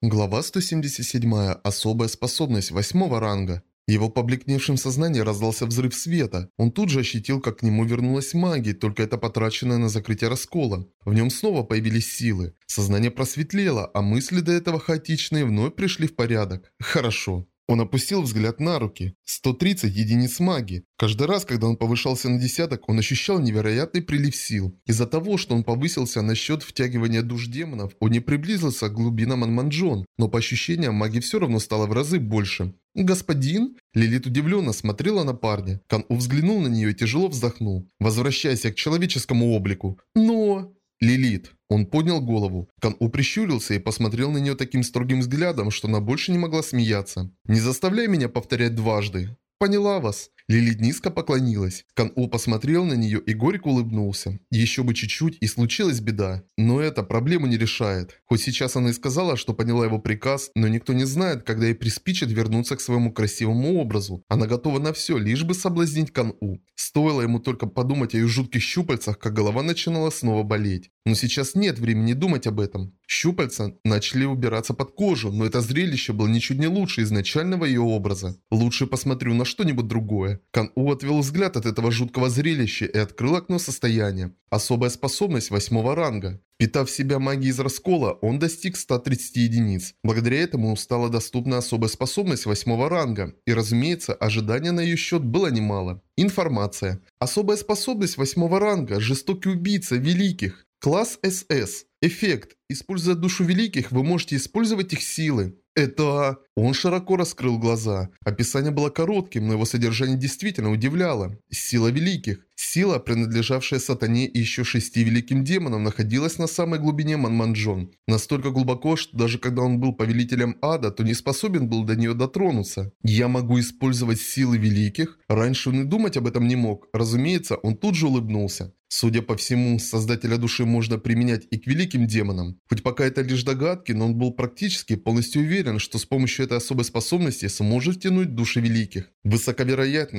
Глава 177. Особая способность восьмого ранга. Его поблекневшем сознании раздался взрыв света. Он тут же ощутил, как к нему вернулась магия, только это потраченная на закрытие раскола. В нем снова появились силы. Сознание просветлело, а мысли до этого хаотичные вновь пришли в порядок. Хорошо. Он опустил взгляд на руки. 130 единиц магии. Каждый раз, когда он повышался на десяток, он ощущал невероятный прилив сил. Из-за того, что он повысился на счет втягивания душ демонов, он не приблизился к глубинам Анманджон, но по ощущениям магии все равно стало в разы больше. «Господин?» Лилит удивленно смотрела на парня. Кан-У взглянул на нее и тяжело вздохнул. «Возвращайся к человеческому облику». «Но...» «Лилит». Он поднял голову. Кан-У прищурился и посмотрел на нее таким строгим взглядом, что она больше не могла смеяться. «Не заставляй меня повторять дважды». «Поняла вас». Лилит низко поклонилась. Кан-У посмотрел на нее и горько улыбнулся. Еще бы чуть-чуть и случилась беда. Но это проблему не решает. Хоть сейчас она и сказала, что поняла его приказ, но никто не знает, когда ей приспичит вернуться к своему красивому образу. Она готова на все, лишь бы соблазнить Кан-У. Стоило ему только подумать о ее жутких щупальцах, как голова начинала снова болеть. Но сейчас нет времени думать об этом. Щупальца начали убираться под кожу, но это зрелище было ничуть не лучше изначального ее образа. Лучше посмотрю на что-нибудь другое. Кан-У отвел взгляд от этого жуткого зрелища и открыл окно состояния. Особая способность восьмого ранга. Питав себя магией из раскола, он достиг 130 единиц. Благодаря этому стала доступна особая способность восьмого ранга. И разумеется, ожидания на ее счет было немало. Информация. Особая способность восьмого ранга – жестокий убийца великих. Класс СС. Эффект. Используя душу великих, вы можете использовать их силы. Это... Он широко раскрыл глаза. Описание было коротким, но его содержание действительно удивляло. Сила великих. Сила, принадлежавшая сатане и еще шести великим демонам, находилась на самой глубине Манманджон. Настолько глубоко, что даже когда он был повелителем ада, то не способен был до нее дотронуться. Я могу использовать силы великих? Раньше он и думать об этом не мог. Разумеется, он тут же улыбнулся. Судя по всему, Создателя Души можно применять и к великим демонам. Хоть пока это лишь догадки, но он был практически полностью уверен, что с помощью этой особой способности сможет втянуть души великих. Высока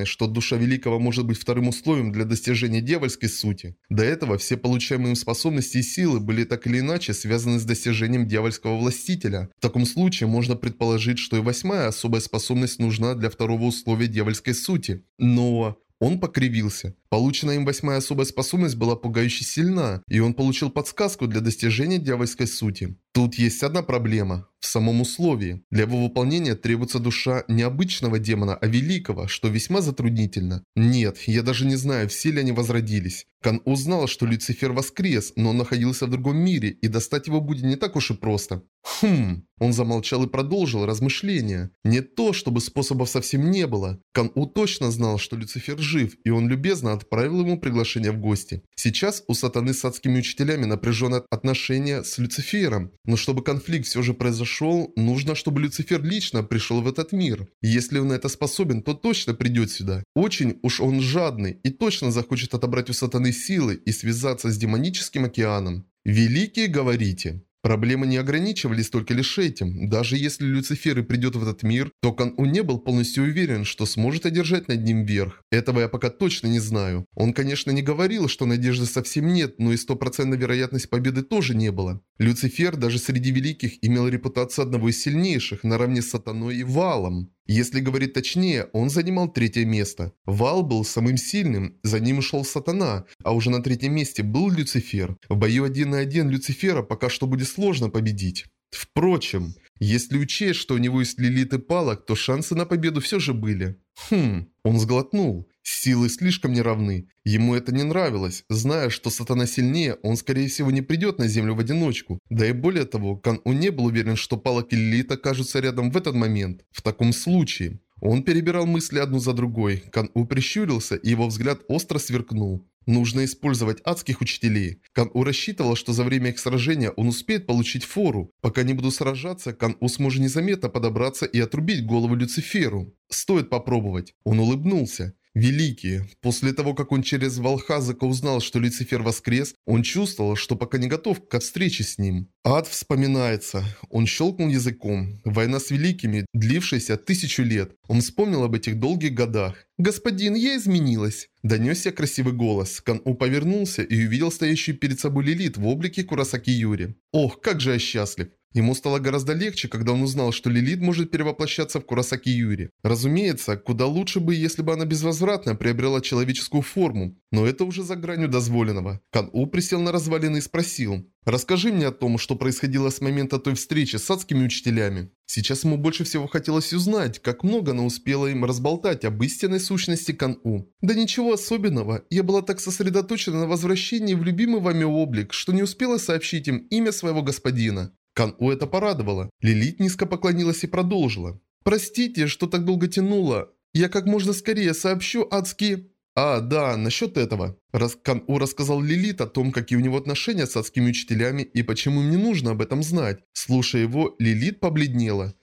что душа великого может быть вторым условием для достижения дьявольской сути. До этого все получаемые им способности и силы были так или иначе связаны с достижением дьявольского властителя. В таком случае можно предположить, что и восьмая особая способность нужна для второго условия дьявольской сути. Но он покривился. Полученная им восьмая особая способность была пугающе сильна, и он получил подсказку для достижения дьявольской сути. Тут есть одна проблема. В самом условии. Для его выполнения требуется душа не обычного демона, а великого, что весьма затруднительно. Нет, я даже не знаю, все ли они возродились. Кан узнал, что Люцифер воскрес, но он находился в другом мире, и достать его будет не так уж и просто. Хм. Он замолчал и продолжил размышления. Не то, чтобы способов совсем не было. Кан У точно знал, что Люцифер жив, и он любезно отправил ему приглашение в гости. Сейчас у сатаны с адскими учителями напряженное отношение с Люцифером, но чтобы конфликт все же произошел, нужно, чтобы Люцифер лично пришел в этот мир. Если он это способен, то точно придет сюда. Очень уж он жадный и точно захочет отобрать у сатаны силы и связаться с демоническим океаном. «Великие, говорите?» Проблемы не ограничивались только лишь этим. Даже если Люцифер и придет в этот мир, то Кан-У не был полностью уверен, что сможет одержать над ним верх. Этого я пока точно не знаю. Он, конечно, не говорил, что надежды совсем нет, но и стопроцентной вероятность победы тоже не было. Люцифер даже среди великих имел репутацию одного из сильнейших, наравне с Сатаной и Валом. Если говорить точнее, он занимал третье место. Вал был самым сильным, за ним шел Сатана, а уже на третьем месте был Люцифер. В бою один на один Люцифера пока что будет сложно победить. Впрочем, если учесть, что у него есть лилит и палок, то шансы на победу все же были. Хм, он сглотнул. Силы слишком неравны. Ему это не нравилось. Зная, что сатана сильнее, он скорее всего не придет на землю в одиночку. Да и более того, Кан-У не был уверен, что палок и Лилит окажутся рядом в этот момент. В таком случае... Он перебирал мысли одну за другой. Кан-У прищурился, и его взгляд остро сверкнул. Нужно использовать адских учителей. Кан-У рассчитывал, что за время их сражения он успеет получить фору. Пока не буду сражаться, Кан-У сможет незаметно подобраться и отрубить голову Люциферу. Стоит попробовать. Он улыбнулся. Великий. После того, как он через Валхазака узнал, что Люцифер воскрес, он чувствовал, что пока не готов к встрече с ним. Ад вспоминается. Он щелкнул языком. Война с Великими, длившаяся тысячу лет. Он вспомнил об этих долгих годах. «Господин, я изменилась!» Донесся красивый голос. Кан-У повернулся и увидел стоящую перед собой Лилит в облике Курасаки Юри. «Ох, как же я счастлив!» Ему стало гораздо легче, когда он узнал, что Лилит может перевоплощаться в Курасаки Юри. Разумеется, куда лучше бы, если бы она безвозвратно приобрела человеческую форму, но это уже за гранью дозволенного. Кан-У присел на развалины и спросил, «Расскажи мне о том, что происходило с момента той встречи с адскими учителями». Сейчас ему больше всего хотелось узнать, как много она успела им разболтать об истинной сущности Кан-У. Да ничего особенного, я была так сосредоточена на возвращении в любимый вами облик, что не успела сообщить им имя своего господина. Кан-У это порадовало. Лилит низко поклонилась и продолжила. «Простите, что так долго тянула. Я как можно скорее сообщу адские...» «А, да, насчет этого». Раз Кан-У рассказал Лилит о том, какие у него отношения с адскими учителями и почему им не нужно об этом знать. Слушая его, Лилит побледнела.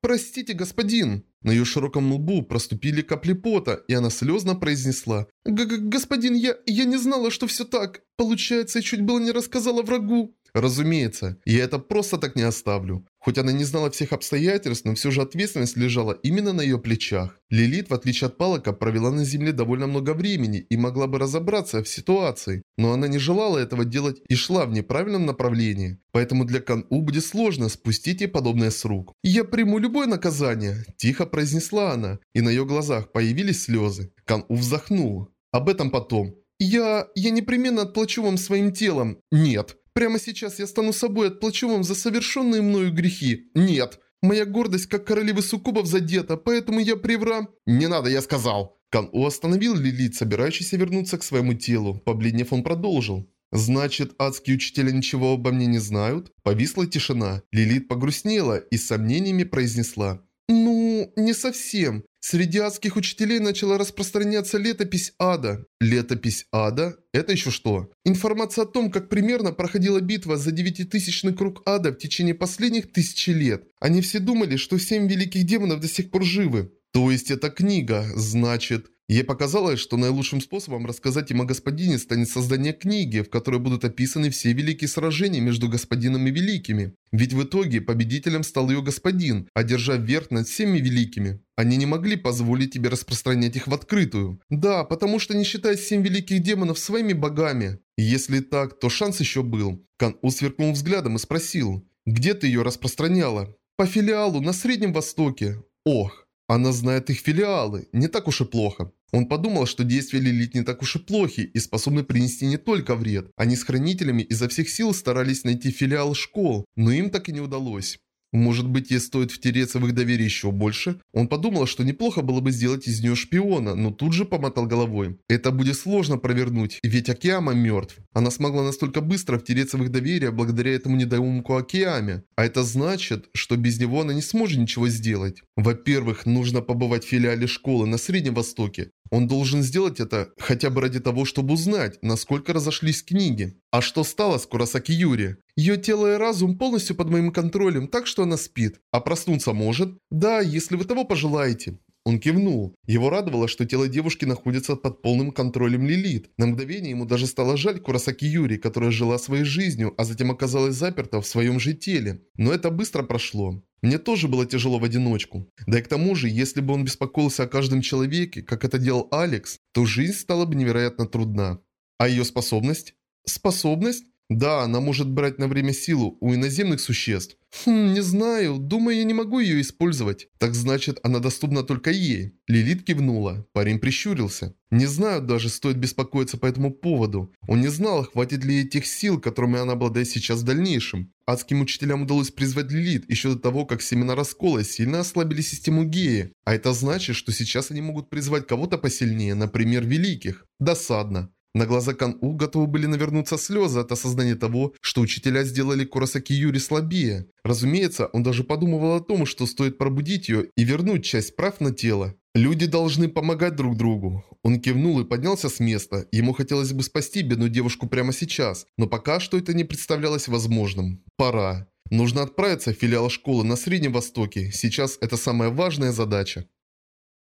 «Простите, господин». На ее широком лбу проступили капли пота, и она слезно произнесла. Г -г «Господин, я, я не знала, что все так. Получается, я чуть было не рассказала врагу». Разумеется, я это просто так не оставлю. Хоть она не знала всех обстоятельств, но все же ответственность лежала именно на ее плечах. Лилит, в отличие от Палака, провела на земле довольно много времени и могла бы разобраться в ситуации, но она не желала этого делать и шла в неправильном направлении. Поэтому для Кан-У будет сложно спустить ей подобное с рук. «Я приму любое наказание», – тихо произнесла она, и на ее глазах появились слезы. Кан-У вздохнул. «Об этом потом. Я... я непременно отплачу вам своим телом. Нет». Прямо сейчас я стану собой, отплачу вам за совершенные мною грехи. Нет. Моя гордость, как королевы суккубов, задета, поэтому я привра... Не надо, я сказал. Кан-У остановил Лилит, собирающийся вернуться к своему телу. Побледнев, он продолжил. «Значит, адские учителя ничего обо мне не знают?» Повисла тишина. Лилит погрустнела и с сомнениями произнесла. «Ну, не совсем. Среди адских учителей начала распространяться летопись ада. Летопись ада? Это еще что? Информация о том, как примерно проходила битва за девятитысячный круг ада в течение последних тысячи лет. Они все думали, что семь великих демонов до сих пор живы. То есть это книга, значит... Ей показалось, что наилучшим способом рассказать им о господине станет создание книги, в которой будут описаны все великие сражения между господином и великими. Ведь в итоге победителем стал ее господин, одержав верх над всеми великими. Они не могли позволить тебе распространять их в открытую. Да, потому что не считают семь великих демонов своими богами. если так, то шанс еще был. Кан-У сверкнул взглядом и спросил, где ты ее распространяла? По филиалу на Среднем Востоке. Ох. Она знает их филиалы, не так уж и плохо. Он подумал, что действия Лилит не так уж и плохи и способны принести не только вред. Они с хранителями изо всех сил старались найти филиал школ, но им так и не удалось. Может быть, ей стоит втереться в их доверие еще больше? Он подумал, что неплохо было бы сделать из нее шпиона, но тут же помотал головой. Это будет сложно провернуть, ведь Акиама мертв. Она смогла настолько быстро втереться в их доверие благодаря этому недоумку Акиаме. А это значит, что без него она не сможет ничего сделать. Во-первых, нужно побывать в филиале школы на Среднем Востоке. Он должен сделать это хотя бы ради того, чтобы узнать, насколько разошлись книги. А что стало с Курасаки Юри? Ее тело и разум полностью под моим контролем, так что она спит. А проснуться может? Да, если вы того пожелаете. Он кивнул. Его радовало, что тело девушки находится под полным контролем Лилит. На мгновение ему даже стало жаль Курасаки Юри, которая жила своей жизнью, а затем оказалась заперта в своем же теле. Но это быстро прошло. Мне тоже было тяжело в одиночку. Да и к тому же, если бы он беспокоился о каждом человеке, как это делал Алекс, то жизнь стала бы невероятно трудна. А ее способность? Способность? Да, она может брать на время силу у иноземных существ. Хм, не знаю, думаю, я не могу ее использовать. Так значит, она доступна только ей. Лилит кивнула. Парень прищурился. Не знаю даже, стоит беспокоиться по этому поводу. Он не знал, хватит ли этих сил, которыми она обладает сейчас в дальнейшем. Адским учителям удалось призвать Лилит еще до того, как семена раскола сильно ослабили систему Геи. А это значит, что сейчас они могут призвать кого-то посильнее, например, великих. Досадно. На глаза Кан-У готовы были навернуться слезы от осознания того, что учителя сделали Курасаки Юри слабее. Разумеется, он даже подумывал о том, что стоит пробудить ее и вернуть часть прав на тело. Люди должны помогать друг другу. Он кивнул и поднялся с места. Ему хотелось бы спасти бедную девушку прямо сейчас, но пока что это не представлялось возможным. Пора. Нужно отправиться в филиал школы на Среднем Востоке. Сейчас это самая важная задача.